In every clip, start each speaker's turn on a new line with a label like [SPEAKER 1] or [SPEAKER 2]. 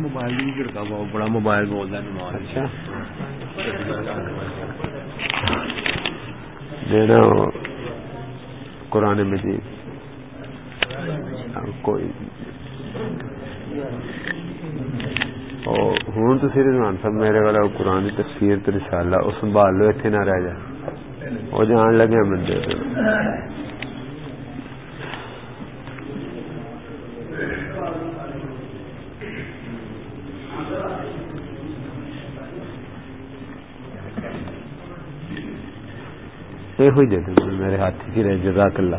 [SPEAKER 1] Mobile بھی رکھا ہوا بڑا موبائل بولتا ہے۔
[SPEAKER 2] اچھا۔ دینا قرآن مجید کوئی۔ ہوں تو سر رحمان صاحب میرے والا قرآن تفسیر تو رسالہ وہ سنبھال لو اتنے نہ رہ جائے۔ وہ جان لگے بندے یہ ہوئی دے دیں میرے ہاتھ کی رہے، جزاک اللہ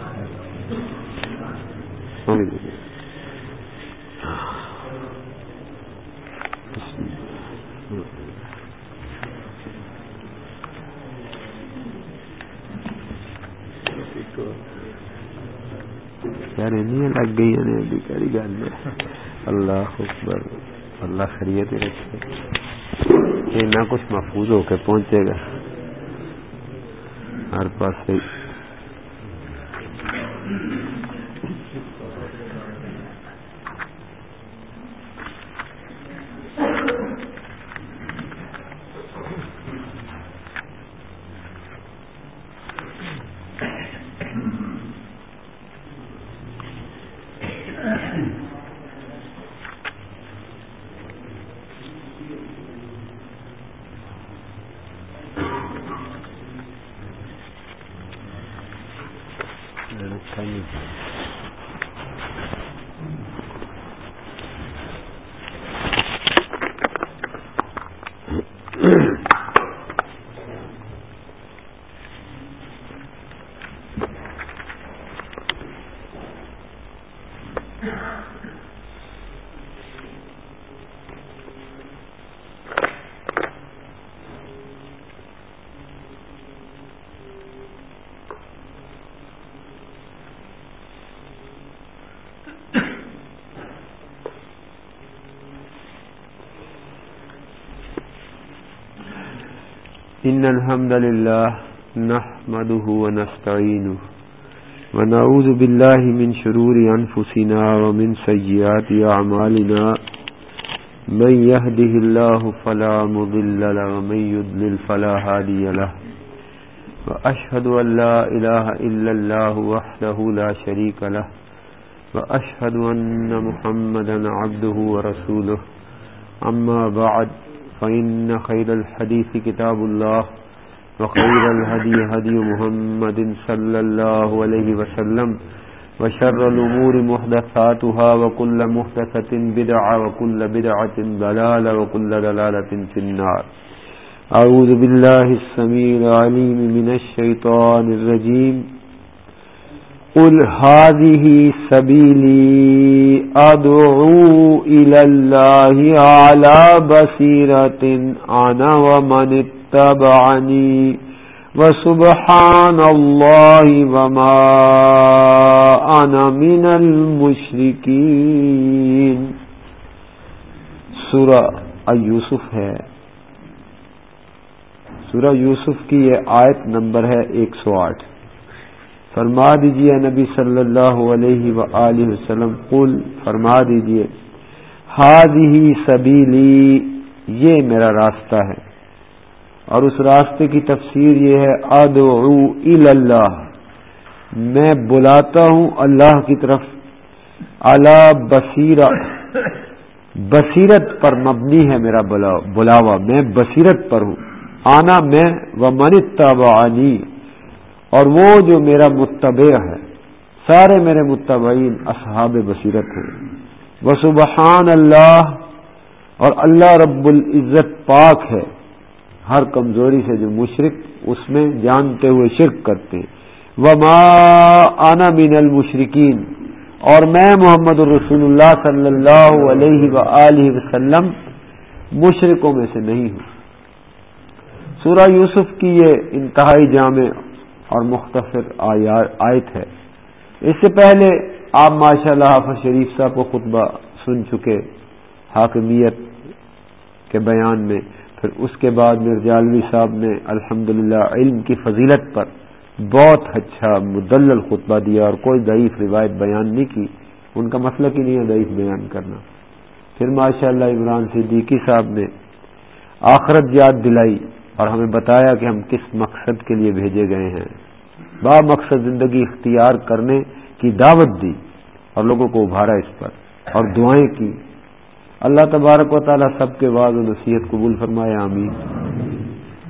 [SPEAKER 2] یار لگ گئی ابھی کہڑی گل ہے اللہ اکبر، اللہ خریت رکھے۔ یہ نہ کچھ محفوظ ہو کے پہنچے گا۔ ہر پاس إن الحمد لله نحمده ونستعينه ونعوذ بالله من شرور أنفسنا ومن سيئات أعمالنا من يهده الله فلا مضل له ومن يضلل فلا هادي له وأشهد أن لا إله إلا الله وحده لا شريك له وأشهد أن محمدا عبده ورسوله أما بعد فإن خير الحديث كتاب الله وخير الهدي هدي محمد صلى الله عليه وسلم وشر الأمور محدثاتها وكل محدثة بدعة وكل بدعة ضلالة وكل ضلالة في النار. أعوذ بالله السميع العليم من الشيطان الرجيم. قل هذه سبيلي أدعو إلى الله على بصيرة أنا ومن اتبعني وسبحان الله وما أنا من المشركين سورة یوسف ہے سورہ یوسف کی یہ آیت نمبر ہے ایک سو آٹھ فرما دیجیے نبی صلی اللہ علیہ وآلہ وسلم، قل فرما دیجیے ہادی سبیلی، یہ میرا راستہ ہے۔ اور اس راستے کی تفسیر یہ ہے، ادعو اللہ میں بلاتا ہوں اللہ کی طرف۔ اعلی بصیرہ، بصیرت پر مبنی ہے میرا بلاوا، میں بصیرت پر ہوں۔ آنا میں و من تبانی اور وہ جو میرا متبع ہے، سارے میرے متبعین اصحاب بصیرت ہیں۔ وہ سبحان اللہ، اور اللہ رب العزت پاک ہے۔ ہر کمزوری سے جو مشرق اس میں جانتے ہوئے شرک کرتے ہیں۔ وما آنا من المشرقین اور میں محمد الرسول اللہ صلی اللہ علیہ و وسلم مشرقوں میں سے نہیں ہوں۔ سورہ یوسف کی یہ انتہائی جامع اور مختصر آیت ہے۔ اس سے پہلے آپ ماشاء اللہ حافظ شریف صاحب کو خطبہ سن چکے، حاکمیت کے بیان میں۔ پھر اس کے بعد مرجالوی صاحب نے الحمد علم کی فضیلت پر بہت اچھا مدلل خطبہ دیا اور کوئی ضعیف روایت بیان نہیں کی۔ ان کا مسئلہ کی نہیں ہے ضعیف بیان کرنا۔ پھر ماشاء اللہ عمران صدیقی صاحب نے آخرت یاد دلائی۔ اور ہمیں بتایا کہ ہم کس مقصد کے لیے بھیجے گئے ہیں۔ با مقصد زندگی اختیار کرنے کی دعوت دی اور لوگوں کو ابھارا اس پر اور دعائیں کی۔ اللہ تبارک و تعالیٰ سب کے بعض و نصیحت قبول فرمائے، آمین۔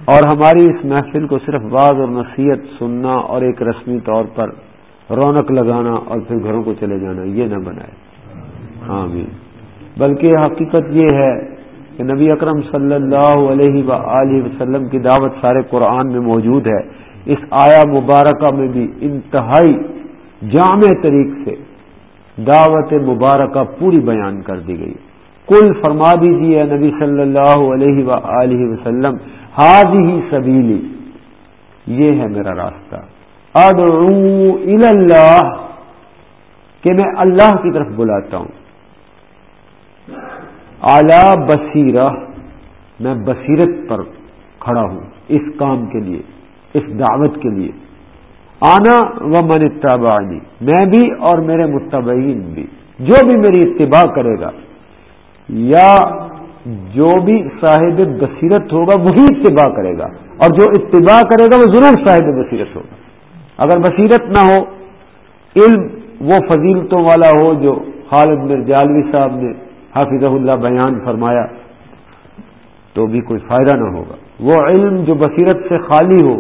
[SPEAKER 2] اور ہماری اس محفل کو صرف بعض اور نصیحت سننا اور ایک رسمی طور پر رونق لگانا اور پھر گھروں کو چلے جانا، یہ نہ بنائے۔ آمین۔ بلکہ حقیقت یہ ہے کہ نبی اکرم صلی اللہ علیہ و وسلم کی دعوت سارے قرآن میں موجود ہے۔ اس آیا مبارکہ میں بھی انتہائی جامع طریق سے دعوت مبارکہ پوری بیان کر دی گئی۔ کل فرما دیجیے نبی صلی اللہ علیہ و وسلم حاض ہی سبیلی، یہ ہے میرا راستہ۔ ادعو اللہ، کہ میں اللہ کی طرف بلاتا ہوں۔ اعلی بصیرہ، میں بصیرت پر کھڑا ہوں، اس کام کے لیے، اس دعوت کے لیے۔ آنا و من اتبانی میں بھی اور میرے متبعین بھی، جو بھی میری اتباع کرے گا، یا جو بھی صاحب بصیرت ہوگا، وہی اتباع کرے گا۔ اور جو اتباع کرے گا، وہ ضرور صاحب بصیرت ہوگا۔ اگر بصیرت نہ ہو، علم وہ فضیلتوں والا ہو، جو خالد مرجالوی صاحب نے حافظ اللہ بیان فرمایا تو بھی کوئی فائدہ نہ ہوگا۔ وہ علم جو بصیرت سے خالی ہو،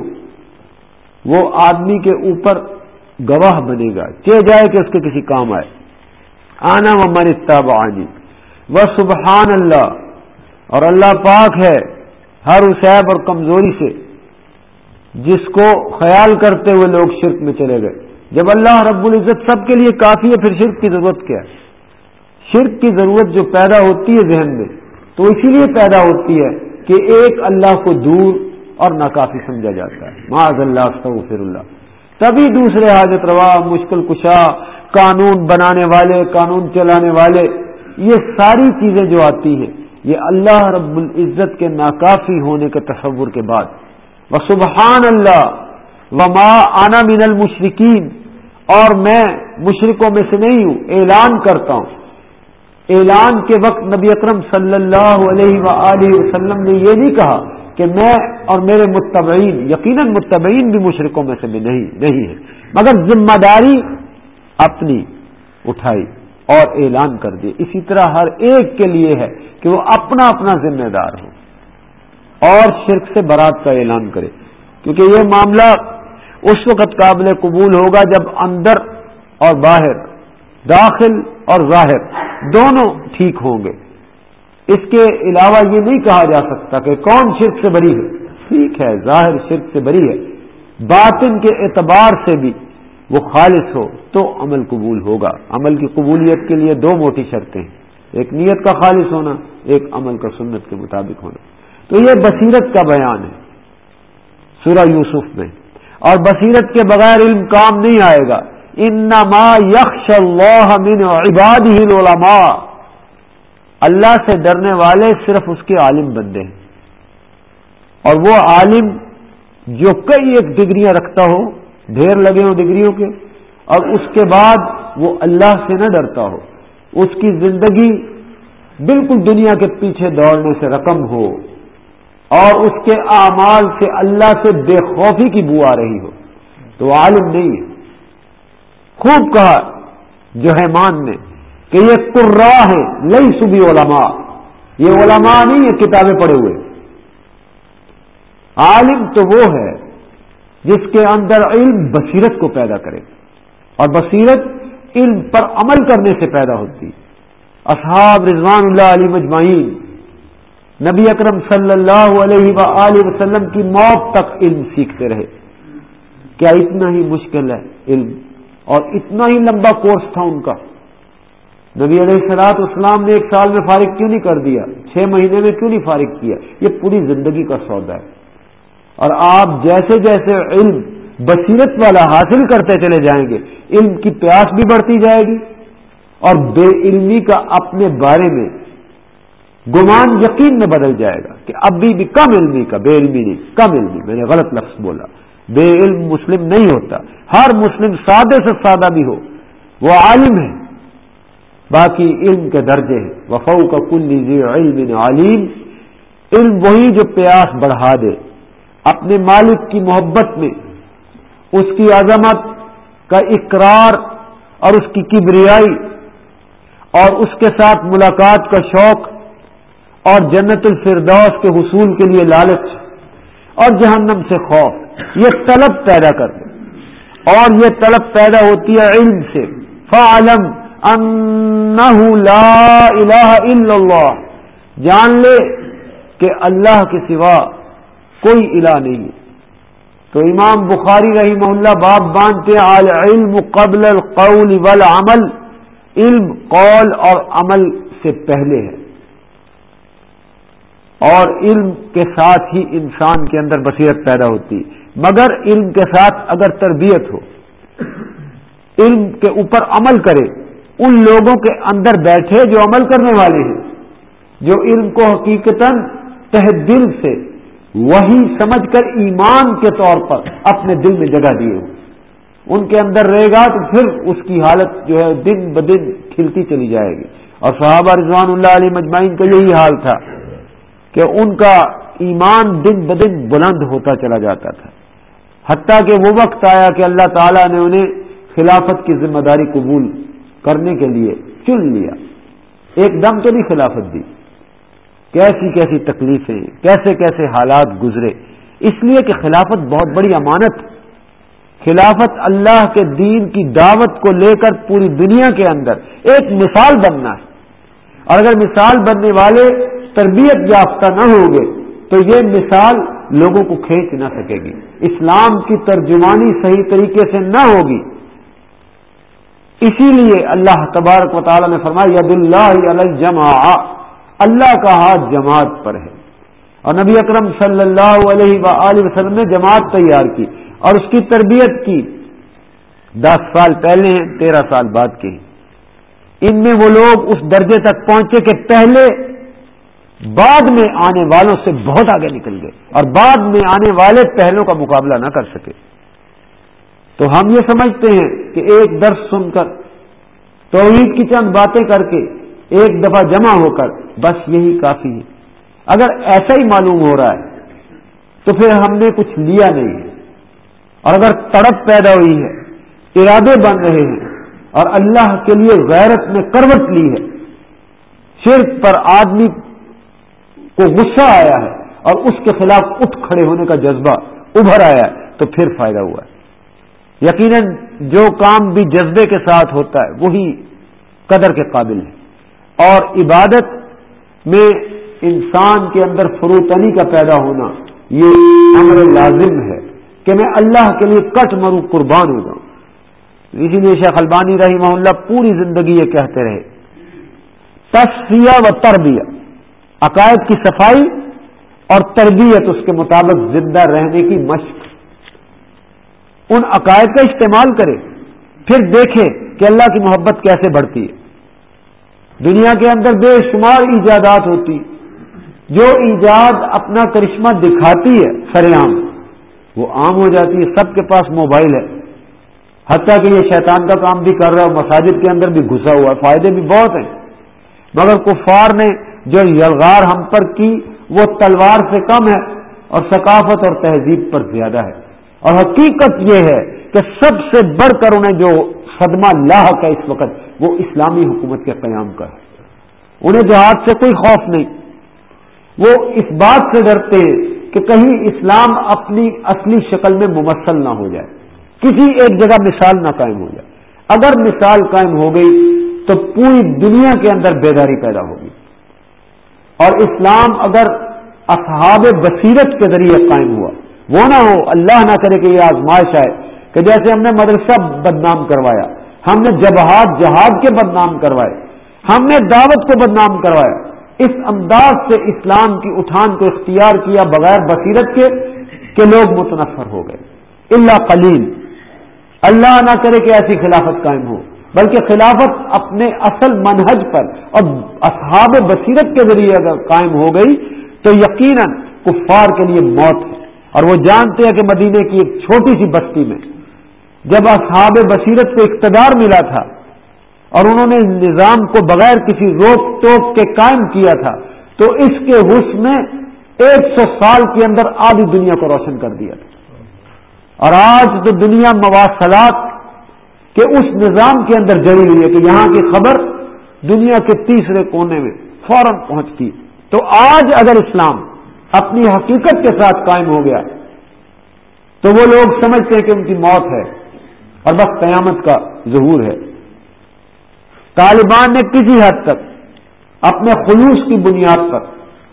[SPEAKER 2] وہ آدمی کے اوپر گواہ بنے گا۔ چہ جائے کہ اس کے کسی کام آئے۔ آنا و من آنی وہ سبحان اللہ۔ اور اللہ پاک ہے ہر اسیب اور کمزوری سے، جس کو خیال کرتے ہوئے لوگ شرک میں چلے گئے۔ جب اللہ رب العزت سب کے لیے کافی ہے، پھر شرک کی ضرورت کیا ہے؟ شرک کی ضرورت جو پیدا ہوتی ہے ذہن میں، تو اسی لیے پیدا ہوتی ہے کہ ایک اللہ کو دور اور ناکافی سمجھا جاتا ہے۔ معاذ اللہ، استغفر اللہ۔ تبھی دوسرے حاجت روا، مشکل کشا، قانون بنانے والے، قانون چلانے والے، یہ ساری چیزیں جو آتی ہیں، یہ اللہ رب العزت کے ناکافی ہونے کے تصور کے بعد۔ وہ سبحان اللہ، و ما آنا من المشرقین اور میں مشرقوں میں سے نہیں ہوں، اعلان کرتا ہوں۔ اعلان کے وقت نبی اکرم صلی اللہ علیہ و وسلم نے یہ نہیں کہا کہ میں اور میرے متبعین، یقیناً متبعین بھی مشرقوں میں سے بھی نہیں نہیں ہے۔ مگر ذمہ داری اپنی اٹھائی اور اعلان کر دی۔ اسی طرح ہر ایک کے لیے ہے کہ وہ اپنا اپنا ذمہ دار ہو اور شرک سے برات کا اعلان کرے۔ کیونکہ یہ معاملہ اس وقت قابل قبول ہوگا جب اندر اور باہر، داخل اور ظاہر دونوں ٹھیک ہوں گے۔ اس کے علاوہ یہ نہیں کہا جا سکتا کہ کون شرک سے بری ہے۔ ٹھیک ہے، ظاہر شرک سے بری ہے۔ باطن کے اعتبار سے بھی وہ خالص ہو تو عمل قبول ہوگا۔ عمل کی قبولیت کے لیے دو موٹی شرطیں ہیں۔ ایک نیت کا خالص ہونا، ایک عمل کا سنت کے مطابق ہونا۔ تو یہ بصیرت کا بیان ہے سورہ یوسف میں۔ اور بصیرت کے بغیر علم کام نہیں آئے گا۔ انما یکش اللہ من عباد ہی اللہ سے ڈرنے والے صرف اس کے عالم بندے ہیں۔ اور وہ عالم جو کئی ایک ڈگریاں رکھتا ہو، ڈھیر لگے ہوں ڈگریوں کے، اور اس کے بعد وہ اللہ سے نہ ڈرتا ہو۔ اس کی زندگی بالکل دنیا کے پیچھے دوڑنے سے رقم ہو، اور اس کے اعمال سے اللہ سے بے خوفی کی بو آ رہی ہو۔ تو عالم نہیں ہے۔ خوب کہا جو ہے مان نے کہ یہ قرا ہے لئی صبح علماء۔ یہ علماء نہیں، یہ کتابیں پڑھے ہوئے۔ عالم تو وہ ہے جس کے اندر علم بصیرت کو پیدا کرے۔ اور بصیرت علم پر عمل کرنے سے پیدا ہوتی۔ اصحاب رضوان اللہ علی مجمعین۔ نبی اکرم صلی اللہ علیہ و وسلم کی موت تک علم سیکھتے رہے۔ کیا اتنا ہی مشکل ہے علم؟ اور اتنا ہی لمبا کورس تھا ان کا۔ نبی علیہ السلاط اسلام نے ایک سال میں فارغ کیوں نہیں کر دیا؟ چھ مہینے میں کیوں نہیں فارغ کیا؟ یہ پوری زندگی کا سودا ہے۔ اور آپ جیسے جیسے علم، بصیرت والا حاصل کرتے چلے جائیں گے، علم کی پیاس بھی بڑھتی جائے گی۔ اور بے علمی کا اپنے بارے میں گمان یقین میں بدل جائے گا کہ اب بھی کم علمی کا، بے علمی نہیں، کم علمی، میں نے غلط لفظ بولا۔ بے علم مسلم نہیں ہوتا ہر مسلم سادے سے سادہ بھی ہو وہ عالم ہے باقی علم کے درجے ہیں وفو کا کل علم علیم علم وہی جو پیاس بڑھا دے اپنے مالک کی محبت میں اس کی عظمت کا اقرار اور اس کی کبریائی اور اس کے ساتھ ملاقات کا شوق اور جنت الفردوس کے حصول کے لیے لالچ اور جہنم سے خوف یہ طلب پیدا کر اور یہ طلب پیدا ہوتی ہے علم سے۔ فعلم انہ لا الہ الا اللہ جان لے کہ اللہ کے سوا کوئی الہ نہیں ہے۔ تو امام بخاری رحمہ اللہ باب باندھتے علم قبل القول والعمل۔ علم قول اور عمل سے پہلے ہے۔ اور علم کے ساتھ ہی انسان کے اندر بصیرت پیدا ہوتی۔ مگر علم کے ساتھ اگر تربیت ہو، علم کے اوپر عمل کرے، ان لوگوں کے اندر بیٹھے جو عمل کرنے والے ہیں، جو علم کو حقیقت تہ دل سے، وہی سمجھ کر ایمان کے طور پر اپنے دل میں جگہ دیے ہو ان کے اندر رہے گا تو پھر اس کی حالت جو ہے دن بدن کھلتی چلی جائے گی۔ اور صحابہ رضوان اللہ علیہ مجمعین کا یہی حال تھا۔ کہ ان کا ایمان دن بدن بلند ہوتا چلا جاتا تھا۔ حتیٰ کہ وہ وقت آیا کہ اللہ تعالیٰ نے انہیں خلافت کی ذمہ داری قبول کرنے کے لیے چن لیا۔ ایک دم تو نہیں خلافت دی۔ کیسی کیسی تکلیفیں، کیسے کیسے حالات گزرے۔ اس لیے کہ خلافت بہت بڑی امانت۔ خلافت اللہ کے دین کی دعوت کو لے کر پوری دنیا کے اندر ایک مثال بننا ہے۔ اور اگر مثال بننے والے تربیت یافتہ نہ ہوں گے تو یہ مثال لوگوں کو کھینچ نہ سکے گی۔ اسلام کی ترجمانی صحیح طریقے سے نہ ہوگی۔ اسی لیے اللہ تبارک و تعالی نے فرمایا، ید اللہ الجما اللہ کا ہاتھ جماعت پر ہے۔ اور نبی اکرم صلی اللہ علیہ و وسلم نے جماعت تیار کی اور اس کی تربیت کی۔ دس سال پہلے ہیں، تیرہ سال بعد کے ان میں وہ لوگ اس درجے تک پہنچے کہ پہلے بعد میں آنے والوں سے بہت آگے نکل گئے اور بعد میں آنے والے پہلوں کا مقابلہ نہ کر سکے۔ تو ہم یہ سمجھتے ہیں کہ ایک درس سن کر، توحید کی چند باتیں کر کے ایک دفعہ جمع ہو کر، بس یہی کافی ہے۔ اگر ایسا ہی معلوم ہو رہا ہے، تو پھر ہم نے کچھ لیا نہیں ہے۔ اور اگر تڑپ پیدا ہوئی ہے، ارادے بن رہے ہیں، اور اللہ کے لیے غیرت نے کروٹ لی ہے، شرک پر آدمی کو غصہ آیا ہے اور اس کے خلاف اٹھ کھڑے ہونے کا جذبہ ابھر آیا ہے، تو پھر فائدہ ہوا ہے۔ یقیناً جو کام بھی جذبے کے ساتھ ہوتا ہے، وہی قدر کے قابل ہے۔ اور عبادت میں انسان کے اندر فروتنی کا پیدا ہونا، یہ امر لازم ہے کہ میں اللہ کے لیے کٹ مرو قربان ہو جاؤں۔ اسی لیے شیخ البانی رحمہ اللہ پوری زندگی یہ کہتے رہے، تصفیہ و تربیت عقائد کی صفائی اور تربیت اس کے مطابق زندہ رہنے کی مشق۔ ان عقائد کا استعمال کرے، پھر دیکھے کہ اللہ کی محبت کیسے بڑھتی ہے۔ دنیا کے اندر بے شمار ایجادات ہوتی، جو ایجاد اپنا کرشمہ دکھاتی ہے سر عام وہ عام ہو جاتی ہے، سب کے پاس موبائل ہے۔ حتیٰ کہ یہ شیطان کا کام بھی کر رہا ہے مساجد کے اندر بھی گھسا ہوا ہے، فائدے بھی بہت ہیں۔ مگر کفار نے جو یلغار ہم پر کی، وہ تلوار سے کم ہے اور ثقافت اور تہذیب پر زیادہ ہے۔ اور حقیقت یہ ہے کہ سب سے بڑھ کر انہیں جو صدمہ لاحق ہے اس وقت، وہ اسلامی حکومت کے قیام کا ہے۔ انہیں جہاد سے کوئی خوف نہیں۔ وہ اس بات سے ڈرتے ہیں کہ کہیں اسلام اپنی اصلی شکل میں ممثل نہ ہو جائے۔ کسی ایک جگہ مثال نہ قائم ہو جائے۔ اگر مثال قائم ہو گئی تو پوری دنیا کے اندر بیداری پیدا ہوگی۔ اور اسلام اگر اصحاب بصیرت کے ذریعے قائم ہوا، وہ نہ ہو، اللہ نہ کرے کہ یہ آزمائش آئے کہ جیسے ہم نے مدرسہ بدنام کروایا، ہم نے جبہاد جہاد کے بدنام کروائے، ہم نے دعوت کو بدنام کروایا اس انداز سے اسلام کی اٹھان کو اختیار کیا بغیر بصیرت کے کہ لوگ متنفر ہو گئے۔ اللہ قلیل، اللہ نہ کرے کہ ایسی خلافت قائم ہو۔ بلکہ خلافت اپنے اصل منہج پر اور اصحاب بصیرت کے ذریعے اگر قائم ہو گئی تو یقیناً کفار کے لیے موت ہے۔ اور وہ جانتے ہیں کہ مدینے کی ایک چھوٹی سی بستی میں جب اصحاب بصیرت کو اقتدار ملا تھا اور انہوں نے نظام کو بغیر کسی روک ٹوک کے قائم کیا تھا، تو اس کے حسن نے ایک سو سال کے اندر آدھی دنیا کو روشن کر دیا تھا۔ اور آج تو دنیا مواصلات کے اس نظام کے اندر جڑی ہوئی ہے کہ یہاں کی خبر دنیا کے تیسرے کونے میں فوراً پہنچتی تو آج اگر اسلام اپنی حقیقت کے ساتھ قائم ہو گیا تو وہ لوگ سمجھتے ہیں کہ ان کی موت ہے اور بس قیامت کا ظہور ہے۔ طالبان نے کسی حد تک اپنے خلوص کی بنیاد پر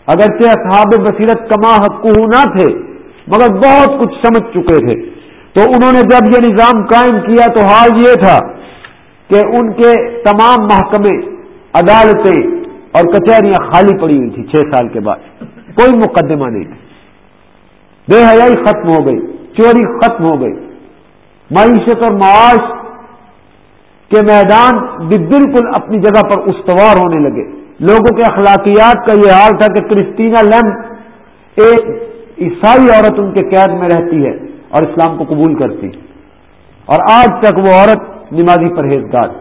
[SPEAKER 2] اگرچہ اصحاب بصیرت کما حق نہ تھے، مگر بہت کچھ سمجھ چکے تھے۔ تو انہوں نے جب یہ نظام قائم کیا تو حال یہ تھا کہ ان کے تمام محکمے، عدالتیں اور کچہریاں خالی پڑی ہوئی تھی چھ سال کے بعد۔ کوئی مقدمہ نہیں تھا۔ بے حیائی ختم ہو گئی، چوری ختم ہو گئی۔ معیشت اور معاش کے میدان بھی بالکل اپنی جگہ پر استوار ہونے لگے۔ لوگوں کے اخلاقیات کا یہ حال تھا کہ کرسٹینا لیم ایک عیسائی عورت ان کے قید میں رہتی ہے۔ اور اسلام کو قبول کرتی اور آج تک وہ عورت نمازی پرہیزگار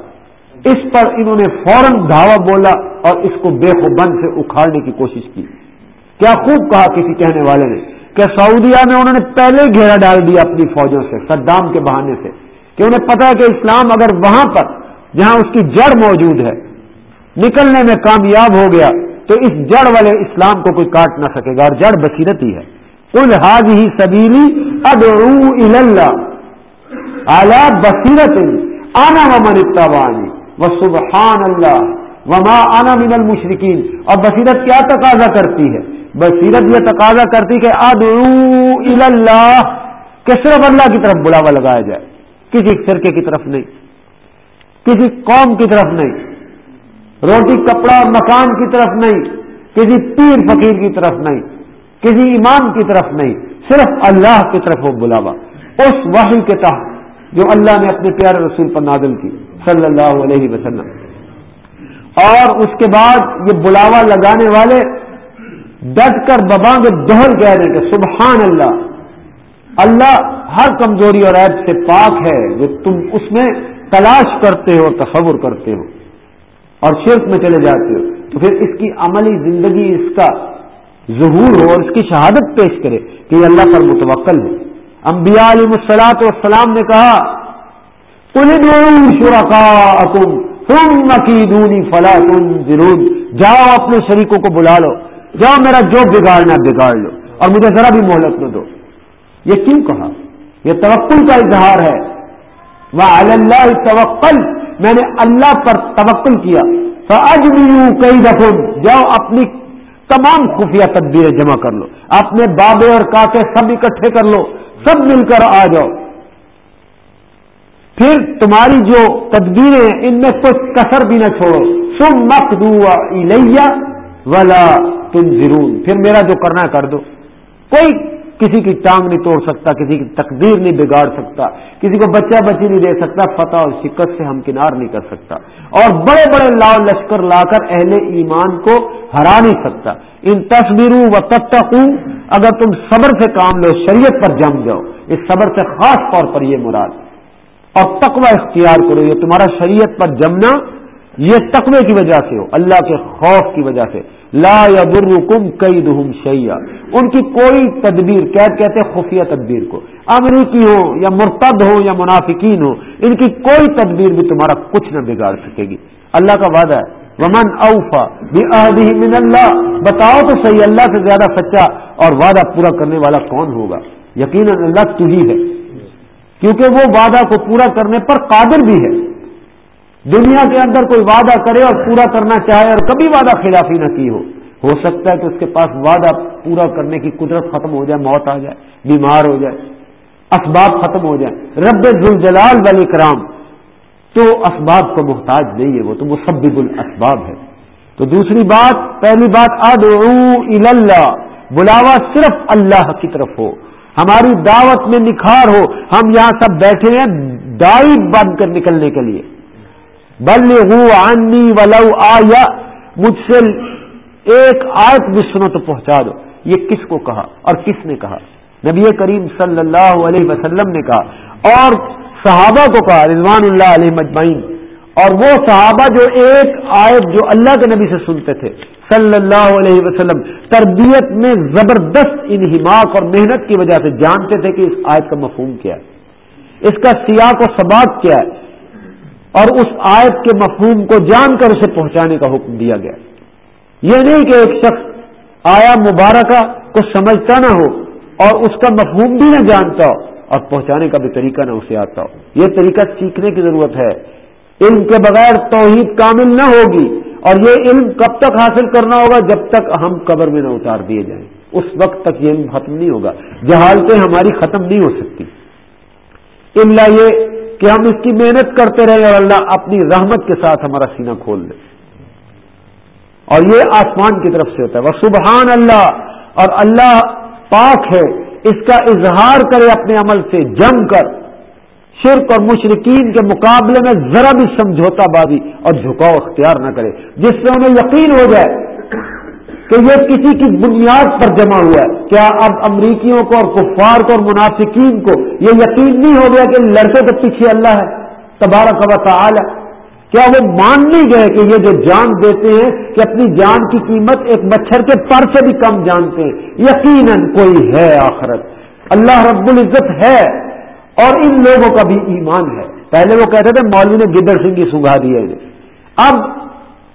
[SPEAKER 2] اس پر انہوں نے فوراً دھاوا بولا اور اس کو بے خوبند سے اکھاڑنے کی کوشش کی کیا خوب کہا کسی کہنے والے نے کہ سعودیہ میں انہوں نے پہلے گھیرا ڈال دیا اپنی فوجوں سے، صدام کے بہانے سے کہ انہیں پتا ہے کہ اسلام اگر وہاں پر، جہاں اس کی جڑ موجود ہے، نکلنے میں کامیاب ہو گیا تو اس جڑ والے اسلام کو کوئی کاٹ نہ سکے گا اور جڑ بصیرت ہی ہے۔ الحاظ ہی سبیلی اعلی بصیرت آنا ومن اتبانی و سبحان اللہ وما آنا من المشرقین اور بصیرت کیا تقاضا کرتی ہے؟ بصیرت یہ تقاضا کرتی کہ ادعو اللہ کہ صرف اللہ کی طرف بلاوا لگایا جائے. کسی فرقے کی طرف نہیں. کسی قوم کی طرف نہیں. روٹی کپڑا اور مکان کی طرف نہیں. کسی پیر فقیر کی طرف نہیں. کسی امام کی طرف نہیں، صرف اللہ کی طرف وہ بلاوا۔ اس وحی کے تحت جو اللہ نے اپنے پیارے رسول پر نازل کی، صلی اللہ علیہ وسلم۔ اور اس کے بعد یہ بلاوا لگانے والے ڈٹ کر ببانگ دوہر کہہ رہے کہ سبحان اللہ اللہ ہر کمزوری اور عیب سے پاک ہے جو تم اس میں تلاش کرتے ہو تصور کرتے ہو اور شرک میں چلے جاتے ہو۔ تو پھر اس کی عملی زندگی اس کا ظہور ہو اور اس کی شہادت پیش کرے کہ یہ اللہ پر متوقل ہے۔ انبیاء علیہ مسلاط والسلام نے کہا فلا تم جاؤ اپنے شریکوں کو بلا لو، جاؤ میرا جو بگاڑنا بگاڑ لو اور مجھے ذرا بھی مہلت نہ دو۔ یہ کیوں کہا؟ یہ توکل کا اظہار ہے۔ وہ اللہ توکل، میں نے اللہ پر توکل کیا۔ تو بھی یوں کئی دفعہ جاؤ اپنی تمام خفیہ تدبیریں جمع کر لو۔ اپنے بابے اور کاکے سب اکٹھے کر لو، سب مل کر آ جاؤ۔ پھر تمہاری جو تدبیریں ہیں، ان میں کوئی کسر بھی نہ چھوڑو۔ سم مت دوں ولا تم پھر میرا جو کرنا کر دو۔ کوئی کسی کی ٹانگ نہیں توڑ سکتا، کسی کی تقدیر نہیں بگاڑ سکتا، کسی کو بچہ بچی نہیں دے سکتا، فتح اور شکست سے ہم کنار نہیں کر سکتا۔ اور بڑے بڑے لاؤ لشکر لا کر اہل ایمان کو ہرا نہیں سکتا۔ ان تصویروں و تب اگر تم صبر سے کام لو، شریعت پر جم جاؤ، اس صبر سے خاص طور پر یہ مراد۔ اور تقوی اختیار کرو، یہ تمہارا شریعت پر جمنا، یہ تقوی کی وجہ سے ہو، اللہ کے خوف کی وجہ سے۔ لا یا برکم کئی دہم شیا ان کی کوئی تدبیر قید کہتے خفیہ تدبیر کو؟ امریکی ہو یا مرتد ہو یا منافقین ہو، ان کی کوئی تدبیر بھی تمہارا کچھ نہ بگاڑ سکے گی۔ اللہ کا وعدہ ہے۔ ومن اوفا بھی من اللہ۔ بتاؤ تو صحیح، اللہ سے زیادہ سچا اور وعدہ پورا کرنے والا کون ہوگا؟ یقیناً اللہ تو ہی ہے۔ کیونکہ وہ وعدہ کو پورا کرنے پر قادر بھی ہے۔ دنیا کے اندر کوئی وعدہ کرے اور پورا کرنا چاہے اور کبھی وعدہ خلافی نہ کی ہو۔ ہو سکتا ہے کہ اس کے پاس وعدہ پورا کرنے کی قدرت ختم ہو جائے، موت آ جائے، بیمار ہو جائے، اسباب ختم ہو جائے۔ رب ذوالجلال ولی کرام، تو اسباب کو محتاج نہیں ہے وہ، تو مسبب الاسباب ہے۔ تو دوسری بات، پہلی بات، ادعو اللہ بلاوا صرف اللہ کی طرف ہو۔ ہماری دعوت میں نکھار ہو۔ ہم یہاں سب بیٹھے ہیں، دائی بند کر نکلنے کے لیے۔ بل عنی ولو آیا، مجھ سے ایک آیت بھی سنو تو پہنچا دو۔ یہ کس کو کہا اور کس نے کہا؟ نبی کریم صلی اللہ علیہ وسلم نے کہا۔ اور صحابہ کو کہا، رضوان اللہ علیہ مجمعین۔ اور وہ صحابہ جو ایک آیت جو اللہ کے نبی سے سنتے تھے، صلی اللہ علیہ وسلم، تربیت میں زبردست انہماق اور محنت کی وجہ سے جانتے تھے کہ اس آیت کا مفہوم کیا ہے۔ اس کا سیاق و سباق کیا ہے۔ اور اس آیت کے مفہوم کو جان کر اسے پہنچانے کا حکم دیا گیا۔ یہ نہیں کہ ایک شخص آیا مبارکہ کو سمجھتا نہ ہو اور اس کا مفہوم بھی نہ جانتا ہو اور پہنچانے کا بھی طریقہ نہ اسے آتا ہو۔ یہ طریقہ سیکھنے کی ضرورت ہے۔ علم کے بغیر توحید کامل نہ ہوگی اور یہ علم کب تک حاصل کرنا ہوگا؟ جب تک ہم قبر میں نہ اتار دیے جائیں۔ اس وقت تک یہ علم ختم نہیں ہوگا۔ جہالتیں ہماری ختم نہیں ہو سکتی۔ اللہ یہ کہ ہم اس کی محنت کرتے رہیں اور اللہ اپنی رحمت کے ساتھ ہمارا سینہ کھول دے اور یہ آسمان کی طرف سے ہوتا ہے۔ وہ سبحان اللہ، اور اللہ پاک ہے۔ اس کا اظہار کرے اپنے عمل سے جم کر۔ شرک اور مشرقین کے مقابلے میں ذرا بھی سمجھوتا بازی اور جھکاؤ اختیار نہ کرے، جس سے انہیں یقین ہو جائے۔ کہ یہ کسی کی بنیاد پر جمع ہوا ہے۔ کیا اب امریکیوں کو اور کفار کو اور منافقین کو یہ یقین نہیں ہو گیا کہ لڑکے کے پیچھے اللہ ہے، تبارک و تعالی۔ کیا وہ مان نہیں گئے کہ یہ جو جان دیتے ہیں کہ اپنی جان کی قیمت ایک مچھر کے پر سے بھی کم جانتے ہیں۔ یقیناً کوئی ہے آخرت۔ اللہ رب العزت ہے اور ان لوگوں کا بھی ایمان ہے۔ پہلے وہ کہتے تھے، مولوی نے گدر سنگھ کی سنگھا دیے اب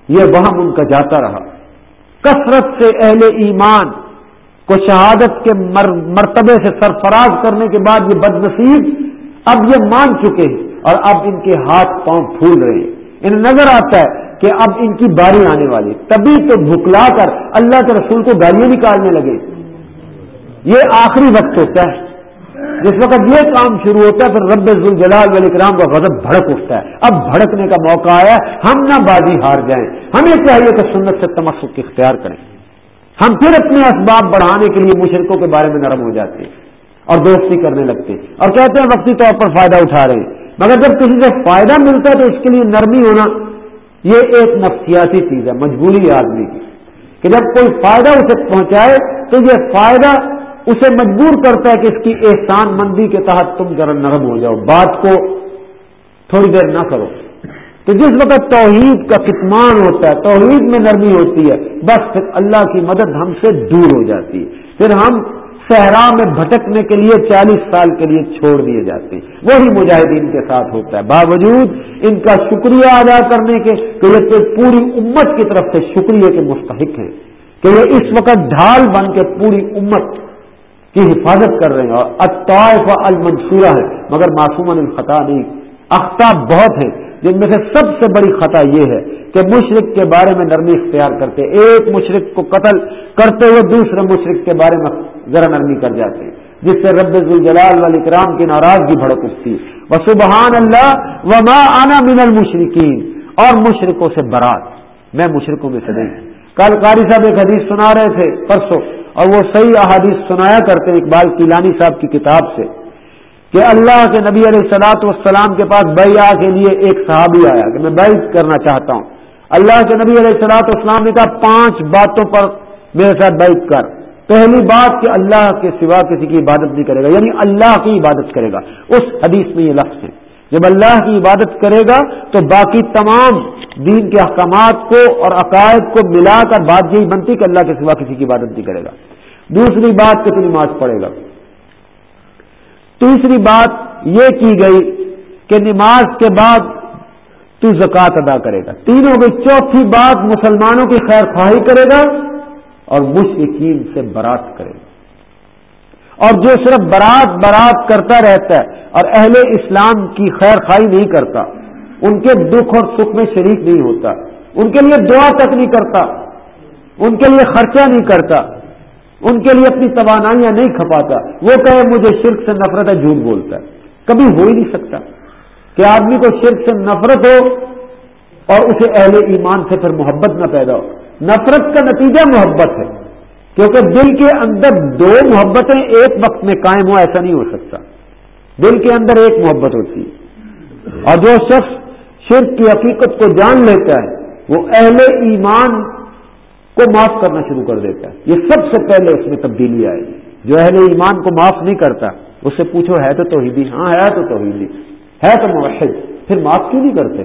[SPEAKER 2] یہ وہم ان کا جاتا رہا۔ کثرت سے اہل ایمان کو شہادت کے مرتبے سے سرفراز کرنے کے بعد یہ بد نصیب اب یہ مان چکے ہیں اور اب ان کے ہاتھ پاؤں پھول رہے ہیں۔ انہیں نظر آتا ہے کہ اب ان کی باری آنے والی تبھی تو بھکلا کر اللہ کے رسول کو گالیاں نکالنے لگے۔ یہ آخری وقت ہوتا ہے۔ جس وقت یہ کام شروع ہوتا ہے، پھر رب الجلال ولی کرام کا غضب بھڑک اٹھتا ہے۔ اب بھڑکنے کا موقع آیا، ہم نہ بازی ہار جائیں۔ ہمیں چاہیے کہ سنت سے تمسک اختیار کریں۔ ہم پھر اپنے اسباب بڑھانے کے لیے مشرقوں کے بارے میں نرم ہو جاتے ہیں اور دوستی کرنے لگتے ہیں۔ اور کہتے ہیں، وقتی طور پر فائدہ اٹھا رہے ہیں۔ مگر جب کسی سے فائدہ ملتا ہے تو اس کے لیے نرمی ہونا، یہ ایک نفسیاتی چیز ہے، مجبوری آدمی کی۔ کہ جب کوئی فائدہ اسے پہنچائے تو یہ فائدہ اسے مجبور کرتا ہے کہ اس کی احسان مندی کے تحت تم ذرا نرم ہو جاؤ، بات کو تھوڑی دیر نہ کرو۔ تو جس وقت توحید کا کتمان ہوتا ہے، توحید میں نرمی ہوتی ہے، بس پھر اللہ کی مدد ہم سے دور ہو جاتی ہے۔ پھر ہم صحرا میں بھٹکنے کے لیے چالیس سال کے لیے چھوڑ دیے جاتے ہیں۔ وہی مجاہدین کے ساتھ ہوتا ہے۔ باوجود ان کا شکریہ ادا کرنے کے، کہ یہ پوری امت کی طرف سے شکریہ کے مستحق ہیں۔ کہ یہ اس وقت ڈھال بن کے پوری امت کی حفاظت کر رہے ہیں اور اطائف المنصورہ ہے، مگر معصوم الخطا نہیں۔ اختاب بہت ہیں، جن میں سے سب سے بڑی خطا یہ ہے کہ مشرق کے بارے میں نرمی اختیار کرتے ایک مشرق کو قتل کرتے ہوئے دوسرے مشرق کے بارے میں ذرا نرمی کر جاتے ہیں، جس سے رب الجلال والی کرام کی ناراضگی بھڑک اٹھتی وہ سبحان اللہ و ماں آنا من المشرقین اور مشرقوں سے برات۔ میں مشرقوں میں سے نہیں۔ کل قاری صاحب ایک حدیث سنا رہے تھے، پرسوں۔ اور وہ صحیح احادیث سنایا کرتے ہیں اقبال کیلانی صاحب کی کتاب سے کہ اللہ کے نبی علیہ السلاط والسلام کے پاس بیا کے لیے ایک صحابی آیا کہ میں بیعت کرنا چاہتا ہوں۔ اللہ کے نبی علیہ السلاط والسلام نے کہا، پانچ باتوں پر میرے ساتھ بیعت کر۔ پہلی بات کہ اللہ کے سوا کسی کی عبادت نہیں کرے گا یعنی اللہ کی عبادت کرے گا۔ اس حدیث میں یہ لفظ ہے۔ جب اللہ کی عبادت کرے گا تو باقی تمام دین کے احکامات کو اور عقائد کو ملا کر بات یہی بنتی کہ اللہ کے سوا کسی کی عبادت نہیں کرے گا۔ دوسری بات کہ تو نماز پڑھے گا۔ تیسری بات یہ کی گئی کہ نماز کے بعد تو زکوٰۃ ادا کرے گا۔ تینوں گئی چوتھی بات مسلمانوں کی خیر خواہی کرے گا اور مشرقین سے برات کرے گا۔ اور جو صرف برات برات کرتا رہتا ہے اور اہل اسلام کی خیر خائی نہیں کرتا ان کے دکھ اور سکھ میں شریک نہیں ہوتا، ان کے لیے دعا تک نہیں کرتا، ان کے لیے خرچہ نہیں کرتا، ان کے لیے اپنی توانائیاں نہیں کھپاتا۔ وہ کہے، مجھے شرک سے نفرت ہے، جھوٹ بولتا ہے۔ کبھی ہو ہی نہیں سکتا۔ کہ آدمی کو شرک سے نفرت ہو اور اسے اہل ایمان سے پھر محبت نہ پیدا ہو۔ نفرت کا نتیجہ محبت ہے، کیونکہ دل کے اندر دو محبتیں ایک وقت میں قائم ہو ایسا نہیں ہو سکتا۔ دل کے اندر ایک محبت ہوتی ہے۔ اور جو شخص شرک کی حقیقت کو جان لیتا ہے، وہ اہل ایمان کو معاف کرنا شروع کر دیتا ہے۔ یہ سب سے پہلے اس میں تبدیلی آئے گی۔ جو اہل ایمان کو معاف نہیں کرتا، اس سے پوچھو، ہے تو توحیدی؟ ہاں ہے تو توحیدی۔ ہے تو موحد۔ پھر معاف کیوں نہیں کرتے؟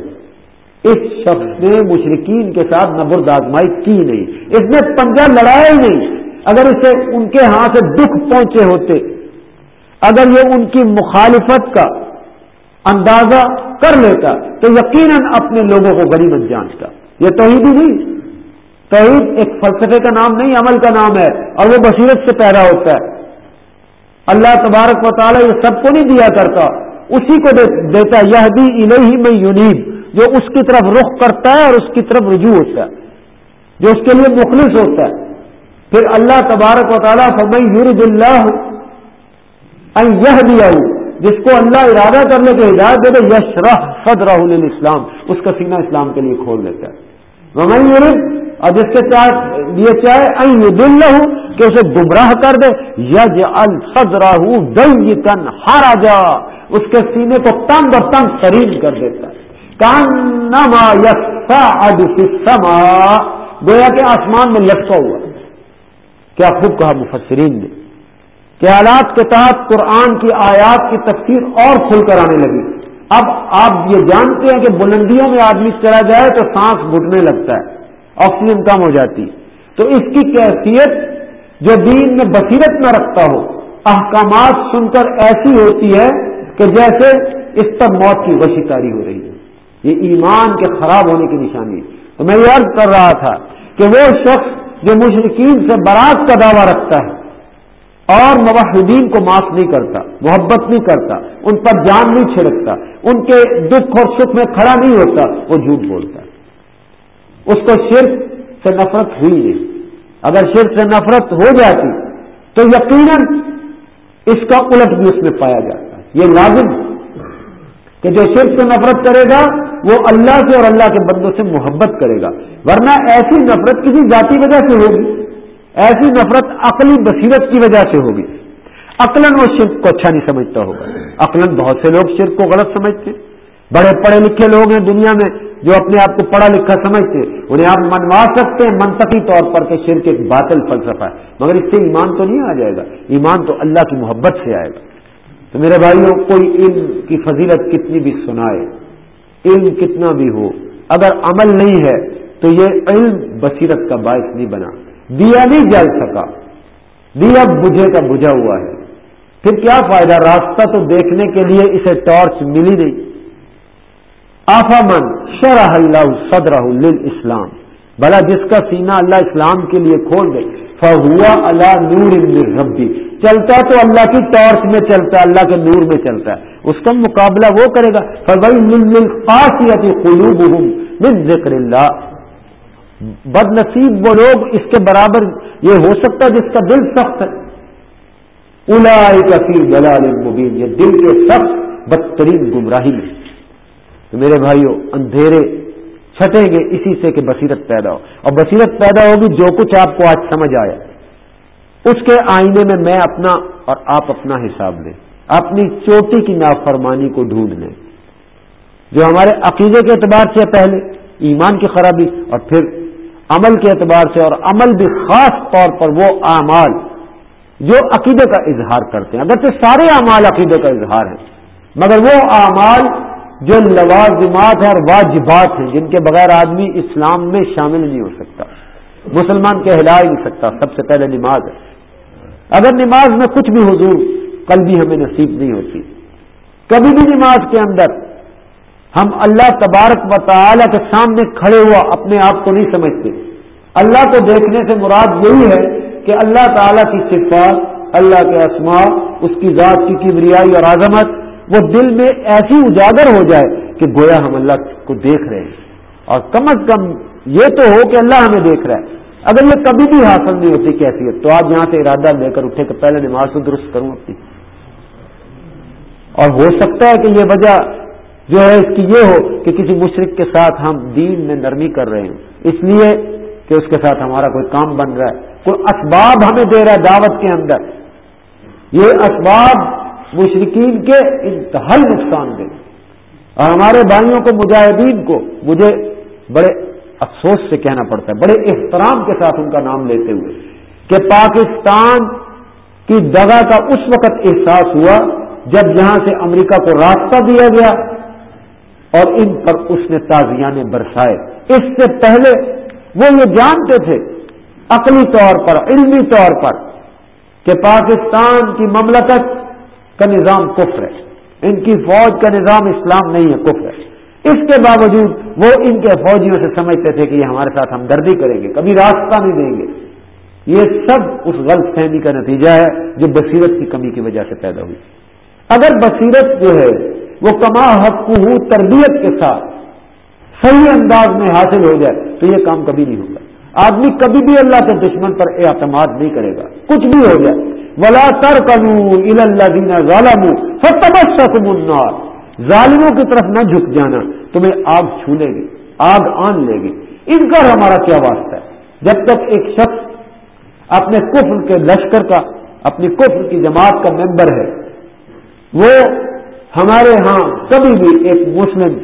[SPEAKER 2] اس شخص نے مشرقین کے ساتھ نبرد آزمائی کی نہیں۔ اس نے پنجہ لڑایا ہی نہیں۔ اگر اسے ان کے ہاں سے دکھ پہنچے ہوتے، اگر یہ ان کی مخالفت کا اندازہ کر لیتا تو یقیناً اپنے لوگوں کو غریبت جانچتا۔ یہ توحید ہی نہیں۔ توحید ایک فلسفے کا نام نہیں، عمل کا نام ہے، اور وہ بصیرت سے پیدا ہوتا ہے۔ اللہ تبارک و تعالیٰ یہ سب کو نہیں دیا کرتا، اسی کو دیتا یہ بھی الہی میں یونیب جو اس کی طرف رخ کرتا ہے اور اس کی طرف رجوع ہوتا ہے، جو اس کے لیے مخلص ہوتا ہے۔ پھر اللہ تبارک و تعالیٰ فمئی یورد اللہ یہ دیا جس کو اللہ ارادہ کرنے کے ہدایت دے دے یش رح فد اسلام اس کا سینہ اسلام کے لیے کھول دیتا ہے۔ ومئی یورد اور جس کے لیے چاہے این دل ہوں کہ اسے گمراہ کر دے۔ یج الفد راہ دئی تن ہارا جا اس کے سینے کو تنگ اور تنگ شریر کر دیتا ہے۔ کان نما یس گویا کے آسمان میں لٹکا ہوا کیا خوب کہا مفسرین نے کہ کے تحت قرآن کی آیات کی تفسیر اور کھل کر آنے لگی۔ اب آپ یہ جانتے ہیں کہ بلندیوں میں آدمی چلا جائے تو سانس گھٹنے لگتا ہے، آکسیجن کم ہو جاتی۔ تو اس کی کیفیت جو دین میں بصیرت نہ رکھتا ہو، احکامات سن کر ایسی ہوتی ہے کہ جیسے اس پر موت کی وشی تاری ہو رہی ہے۔ یہ ایمان کے خراب ہونے کی نشانی تو میں یہ عرض کر رہا تھا کہ وہ شخص جو مشرقین سے برات کا دعویٰ رکھتا ہے اور موحدین کو معاف نہیں کرتا، محبت نہیں کرتا، ان پر جان نہیں چھڑکتا، ان کے دکھ اور سکھ میں کھڑا نہیں ہوتا، وہ جھوٹ بولتا ہے۔ اس کو شرک سے نفرت ہوئی نہیں۔ اگر شرک سے نفرت ہو جاتی، تو یقیناً اس کا الٹ بھی اس میں پایا جاتا ہے۔ یہ لازم کہ جو شرک سے نفرت کرے گا، وہ اللہ سے اور اللہ کے بندوں سے محبت کرے گا۔ ورنہ ایسی نفرت کسی ذاتی وجہ سے ہوگی۔ ایسی نفرت عقلی بصیرت کی وجہ سے ہوگی۔ عقلن وہ شرک کو اچھا نہیں سمجھتا ہوگا۔ عقلن بہت سے لوگ شرک کو غلط سمجھتے بڑے پڑھے لکھے لوگ ہیں دنیا میں جو اپنے آپ کو پڑھا لکھا سمجھتے انہیں آپ منوا سکتے ہیں منطقی طور پر کہ شرک ایک باطل فلسفہ ہے۔ مگر اس سے ایمان تو نہیں آ جائے گا۔ ایمان تو اللہ کی محبت سے آئے گا۔ تو میرے بھائیوں، کوئی علم کی فضیلت کتنی بھی سنائے، علم کتنا بھی ہو، اگر عمل نہیں ہے تو یہ علم بصیرت کا باعث نہیں بنا۔ دیا نہیں جل سکا۔ دیا بجھے کا بجھا ہوا ہے۔ پھر کیا فائدہ؟ راستہ تو دیکھنے کے لیے اسے ٹارچ ملی نہیں۔ آفامن شرح اللہ صدر اسلام بھلا جس کا سینہ اللہ اسلام کے لیے کھول دے۔ فہوا اللہ نور ربی۔ چلتا تو اللہ کی ٹارچ میں چلتا ہے، اللہ کے نور میں چلتا ہے۔ اس کا مقابلہ وہ کرے گا۔ خاصیت قلوب من ذکر اللہ۔ بد نصیب وہ لوگ اس کے برابر یہ ہو سکتا ہے جس کا دل سخت ہے۔ الا فی جلال مبین، یہ دل کے سخت بدترین گمراہی میں۔ تو میرے بھائیوں اندھیرے چھٹیں گے اسی سے کہ بصیرت پیدا ہو۔ اور بصیرت پیدا ہوگی جو کچھ آپ کو آج سمجھ آیا۔ اس کے آئینے میں میں اپنا اور آپ اپنا حساب لیں۔ اپنی چوٹی کی نافرمانی کو ڈھونڈ لیں۔ جو ہمارے عقیدے کے اعتبار سے پہلے، ایمان کی خرابی اور پھر عمل کے اعتبار سے اور عمل بھی خاص طور پر وہ اعمال جو عقیدے کا اظہار کرتے ہیں۔ اگرچہ سارے اعمال عقیدے کا اظہار ہیں، مگر وہ اعمال جو لوازمات ہیں اور واجبات ہیں، جن کے بغیر آدمی اسلام میں شامل نہیں ہو سکتا، مسلمان کہلا ہی نہیں سکتا، سب سے پہلے نماز ہے۔ اگر نماز میں کچھ بھی حضور کل بھی ہمیں نصیب نہیں ہوتی، کبھی بھی نماز کے اندر ہم اللہ تبارک و تعالی کے سامنے کھڑے ہوا اپنے آپ کو نہیں سمجھتے۔ اللہ کو دیکھنے سے مراد یہی ہے کہ اللہ تعالی کی صفات، اللہ کے اسماء، اس کی ذات کی کبریائی اور عظمت، وہ دل میں ایسی اجاگر ہو جائے کہ گویا ہم اللہ کو دیکھ رہے ہیں۔ اور کم از کم یہ تو ہو کہ اللہ ہمیں دیکھ رہا ہے۔ اگر یہ کبھی بھی حاصل نہیں ہوتی کیفیت، تو آج یہاں سے ارادہ لے کر اٹھے کہ پہلے نماز کو درست کروں اپنی۔ اور ہو سکتا ہے کہ یہ وجہ جو ہے اس کی یہ ہو کہ کسی مشرق کے ساتھ ہم دین میں نرمی کر رہے ہیں۔ اس لیے کہ اس کے ساتھ ہمارا کوئی کام بن رہا ہے۔ کوئی اسباب ہمیں دے رہا ہے دعوت کے اندر۔ یہ اسباب مشرقین کے انتہائی نقصان دے اور ہمارے بھائیوں کو، مجاہدین کو مجھے بڑے افسوس سے کہنا پڑتا ہے، بڑے احترام کے ساتھ ان کا نام لیتے ہوئے کہ پاکستان کی دگا کا اس وقت احساس ہوا جب یہاں سے امریکہ کو راستہ دیا گیا۔ اور ان پر اس نے تازیانے برسائے۔ اس سے پہلے وہ یہ جانتے تھے، عقلی طور پر، علمی طور پر، کہ پاکستان کی مملکت کا نظام کفر ہے۔ ان کی فوج کا نظام اسلام نہیں ہے، کفر ہے۔ اس کے باوجود وہ ان کے فوجیوں سے سمجھتے تھے کہ یہ ہمارے ساتھ ہمدردی کریں گے، کبھی راستہ نہیں دیں گے۔ یہ سب اس غلط فہمی کا نتیجہ ہے جو بصیرت کی کمی کی وجہ سے پیدا ہوئی۔ اگر بصیرت جو ہے وہ کما حق تربیت کے ساتھ صحیح انداز میں حاصل ہو جائے تو یہ کام کبھی نہیں ہوگا۔ آدمی کبھی بھی اللہ کے دشمن پر اعتماد نہیں کرے گا۔ کچھ بھی ہو جائے۔ ولا تر دینا ظالم النار۔ ظالموں کی طرف نہ جھک جانا۔ تمہیں آگ چھو لے گی آگ آن لے گی ان کا ہمارا کیا واسطہ ہے؟ جب تک ایک شخص اپنے کفر کے لشکر کا، اپنی کفر کی جماعت کا ممبر ہے، وہ ہمارے ہاں کبھی بھی ایک مسلم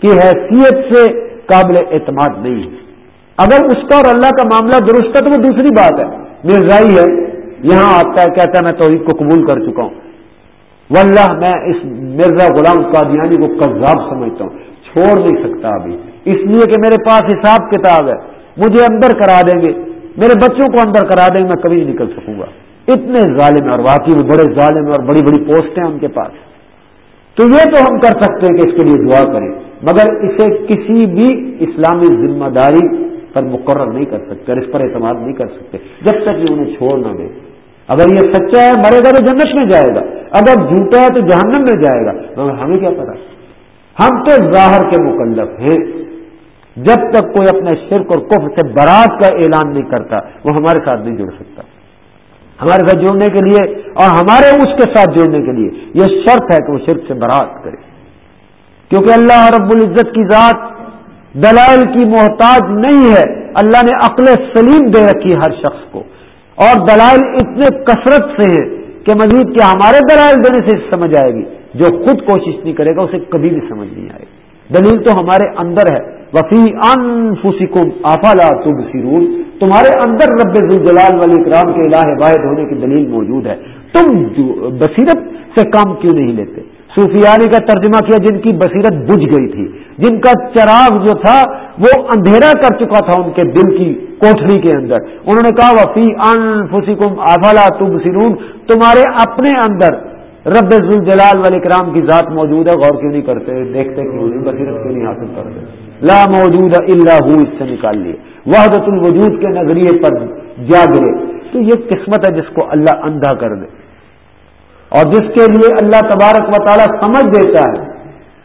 [SPEAKER 2] کی حیثیت سے قابل اعتماد نہیں ہے۔ اگر اس کا اور اللہ کا معاملہ درست ہے تو وہ دوسری بات ہے۔ مرزائی ہے۔ یہاں آتا ہے کہتا ہے، میں توحید کو قبول کر چکا ہوں۔ واللہ، میں اس مرزا غلام قادیانی کو کذاب سمجھتا ہوں۔ چھوڑ نہیں سکتا ابھی۔ اس لیے کہ میرے پاس حساب کتاب ہے۔ مجھے اندر کرا دیں گے۔ میرے بچوں کو اندر کرا دیں گے میں کبھی نہیں نکل سکوں گا۔ اتنے ظالم اور واقعی میں بڑے ظالم اور بڑی بڑی پوسٹیں ہیں ان کے پاس۔ تو یہ تو ہم کر سکتے ہیں کہ اس کے لیے دعا کریں، مگر اسے کسی بھی اسلامی ذمہ داری پر مقرر نہیں کر سکتے، اور اس پر اعتماد نہیں کر سکتے، جب تک یہ انہیں چھوڑ نہ دے اگر یہ سچا ہے، مرے گا تو جنت میں جائے گا، اگر جھوٹا ہے تو جہنم میں جائے گا۔ مگر ہمیں کیا پتا ہم تو ظاہر کے مکلف ہیں۔ جب تک کوئی اپنے شرک اور کفر سے برات کا اعلان نہیں کرتا، وہ ہمارے ساتھ نہیں جڑ سکتا۔ ہمارے ساتھ جڑنے کے لیے اور ہمارے اس کے ساتھ جڑنے کے لیے۔ یہ شرط ہے کہ وہ شرک سے برات کرے۔ کیونکہ اللہ رب العزت کی ذات دلائل کی محتاج نہیں ہے۔ اللہ نے عقل سلیم دے رکھی ہر شخص کو۔ اور دلائل اتنے کثرت سے ہیں کہ مزید کیا ہمارے دلائل دینے سے سمجھ آئے گی۔ جو خود کوشش نہیں کرے گا، اسے کبھی بھی سمجھ نہیں آئے گی۔ دلیل تو ہمارے اندر ہے۔ وفی ان فسکم آفالا تب سرون تمہارے اندر رب جلال والی اکرام کے الہ واحد ہونے کی دلیل موجود ہے۔ تم بصیرت سے کام کیوں نہیں لیتے؟ صوفیانی کا ترجمہ کیا جن کی بصیرت بجھ گئی تھی، جن کا چراغ جو تھا وہ اندھیرا کر چکا تھا ان کے دل کی کوٹری کے اندر۔ انہوں نے کہا، وفی ان فسکم آفلا تم سرون تمہارے اپنے اندر رب جلال والی کرام کی ذات موجود ہے، غور کیوں نہیں کرتے؟ دیکھتے کیوں نہیں؟ بصیرت کیوں نہیں حاصل کرتے؟ لا موجود اللہ اس سے نکال لیے۔ وحدت الوجود کے نظریے پر جا گرے۔ تو یہ قسمت ہے جس کو اللہ اندھا کر دے۔ اور جس کے لیے اللہ تبارک و تعالیٰ سمجھ دیتا ہے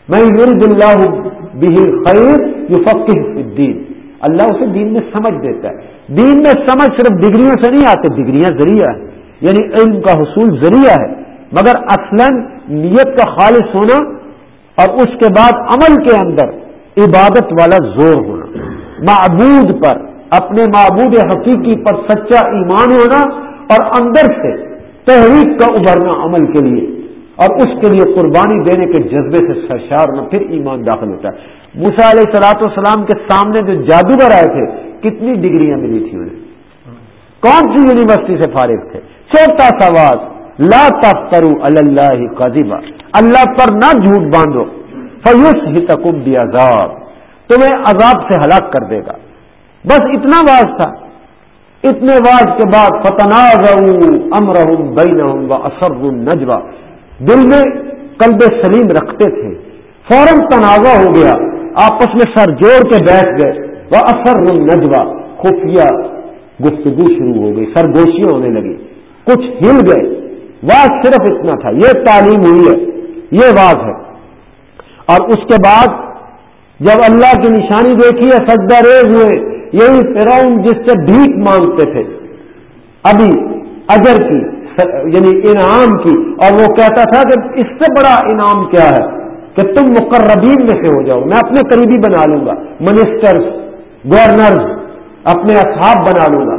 [SPEAKER 2] میں یورد اللہ بھی خیر یو دین اللہ اسے دین میں سمجھ دیتا ہے۔ دین میں سمجھ صرف ڈگریوں سے نہیں آتے، ڈگریاں ذریعہ ہے یعنی علم کا حصول ذریعہ ہے۔ مگر اصلا نیت کا خالص ہونا اور اس کے بعد عمل کے اندر عبادت والا زور ہونا۔ معبود پر، اپنے معبود حقیقی پر سچا ایمان ہونا اور اندر سے تحریک کا ابھرنا عمل کے لیے۔ اور اس کے لیے قربانی دینے کے جذبے سے سرشار ہونا، پھر ایمان داخل ہوتا ہے۔ مسا علیہ سلاۃ والسلام کے سامنے جو جادوگر آئے تھے، کتنی ڈگریاں ملی تھی انہیں۔ کون سی یونیورسٹی سے فارغ تھے؟ چھوٹا سوال، لا تفترو اللہ قذیبہ اللہ پر نہ جھوٹ باندھو۔ فیوس ہی تکم بھی عذاب تمہیں عذاب سے ہلاک کر دے گا۔ بس اتنا باز تھا۔ اتنے واج کے بعد فتنا امر بین و اثر نجوا دل میں قلب سلیم رکھتے تھے۔ فوراً تنازع ہو گیا۔ آپس میں سر جوڑ کے بیٹھ گئے۔ وہ اثر نجوا خفیہ گفتگو شروع ہو گئی۔ سرگوشیاں ہونے لگی کچھ ہل گئے۔ واض صرف اتنا تھا۔ یہ تعلیم ہوئی ہے۔ یہ واض ہے۔ اور اس کے بعد جب اللہ کی نشانی دیکھی ہے، سجدہ ریز ہوئے، یہی فرعون جس سے بھیک مانگتے تھے۔ ابھی اجر کی یعنی انعام کی، اور وہ کہتا تھا کہ اس سے بڑا انعام کیا ہے کہ تم مقربین میں سے ہو جاؤ، میں اپنے قریبی بنا لوں گا، منسٹرز، گورنرز، اپنے اصحاب بنا لوں گا۔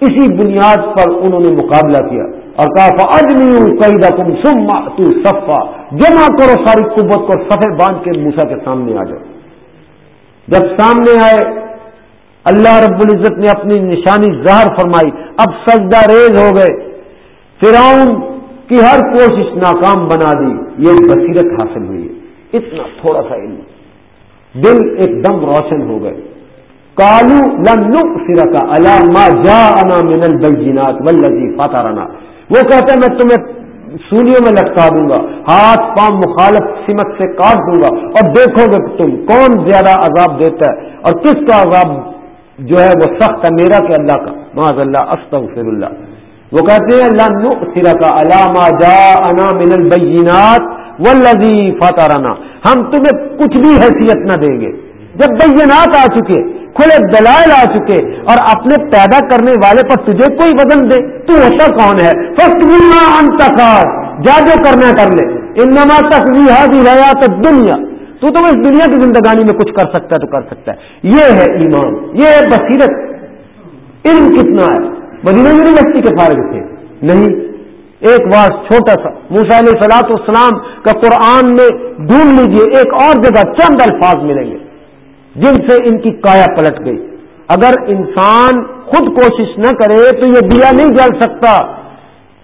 [SPEAKER 2] اسی بنیاد پر انہوں نے مقابلہ کیا۔ اور کہا اجنی قید تم سم تو صفا جمع کرو ساری قوت کو سفے باندھ کے موسا کے سامنے آ جاؤ۔ جب سامنے آئے، اللہ رب العزت نے اپنی نشانی ظاہر فرمائی۔ اب سجدہ ریز ہو گئے۔ فرعون کی ہر کوشش ناکام بنا دی۔ یہ بصیرت حاصل ہوئی۔ ہے اتنا تھوڑا سا علم۔ دل ایک دم روشن ہو گئے۔ کالو لنو سرکا علامہ جا انا من البینات ولزی فاتارنا وہ کہتے ہیں، میں تمہیں سولیوں میں لٹکا دوں گا، ہاتھ پاؤں مخالف سمت سے کاٹ دوں گا اور دیکھو گے تم کون زیادہ عذاب دیتا ہے اور کس کا عذاب جو ہے وہ سخت ہے، میرا کہ اللہ کا۔ معذ اللہ، استغفر اللہ۔ وہ کہتے ہیں اللہ لنو سرکا علامہ جا انا من البینات ولزی فاتارنا ہم تمہیں کچھ بھی حیثیت نہ دیں گے۔ جب بینات آ چکے کھلے دلائل آ چکے اور اپنے پیدا کرنے والے پر تجھے کوئی وزن دے۔ تو ہوتا کون ہے؟ انتخاب جا جو کرنا کر لے۔ ان نما تک حیات دنیا تو تم اس دنیا کی زندگانی میں کچھ کر سکتا ہے تو کر سکتا ہے۔ یہ ہے ایمان۔ یہ ہے بصیرت۔ علم کتنا ہے؟ مدینہ یونیورسٹی کے فارغ تھے نہیں۔ ایک بار چھوٹا سا۔ موسا علیہ سلاط اسلام کا قرآن میں ڈھونڈ لیجیے۔ ایک اور جگہ چند الفاظ ملیں گے۔ جن سے ان کی کایا پلٹ گئی۔ اگر انسان خود کوشش نہ کرے تو یہ دیا نہیں جل سکتا۔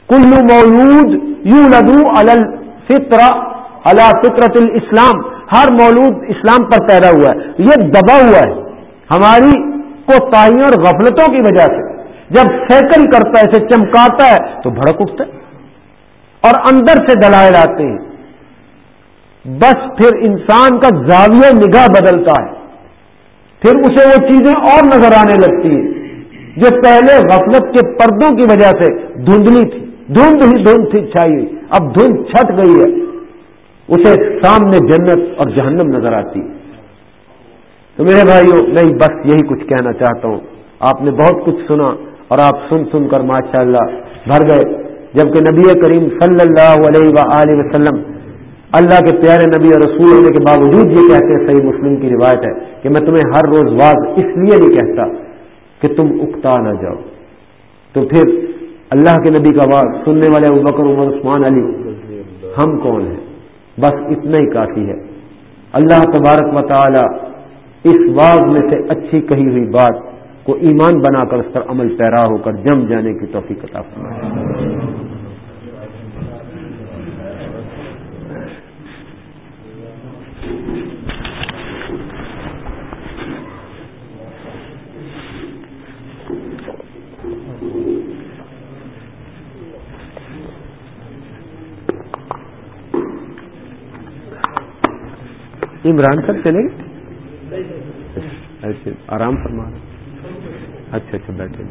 [SPEAKER 2] کلو مولود یو لدو الفطر اللہ فطرت الاسلام۔ ہر مولود اسلام پر پیدا ہوا ہے۔ یہ دبا ہوا ہے۔ ہماری کوتاہیوں اور غفلتوں کی وجہ سے۔ جب سیکل کرتا ہے، اسے چمکاتا ہے، تو بھڑک اٹھتا ہے۔ اور اندر سے دلائل آتے ہیں۔ بس پھر انسان کا زاویہ نگاہ بدلتا ہے۔ پھر اسے وہ چیزیں اور نظر آنے لگتی ہیں جو پہلے غفلت کے پردوں کی وجہ سے دھندلی تھی، دھند ہی دھند تھی، چھائی ہوئی۔ اب دھند چھٹ گئی ہے۔ اسے سامنے جنت اور جہنم نظر آتی۔ تو میرے بھائیوں، میں بس یہی کچھ کہنا چاہتا ہوں۔ آپ نے بہت کچھ سنا اور آپ سن سن کر ماشاء اللہ بھر گئے۔ جبکہ نبی کریم صلی اللہ علیہ وسلم اللہ کے پیارے نبی اور رسول ہونے کے باوجود یہ کہتے ہیں، صحیح مسلم کی روایت ہے کہ میں تمہیں ہر روز واض اس لیے نہیں کہتا کہ تم اکتا نہ جاؤ۔ تو پھر اللہ کے نبی کا واض سننے والے ابو بکر، عمر، عثمان، علی، ہم کون ہیں؟ بس اتنا ہی کافی ہے۔ اللہ تبارک و تعالی اس واض میں سے اچھی کہی ہوئی بات کو ایمان بنا کر اس پر عمل پیرا ہو کر جم جانے کی توفیق عطا فرمائے۔ عمران سر چلے گئے ایسے آرام فرما اچھا اچھا بیٹھے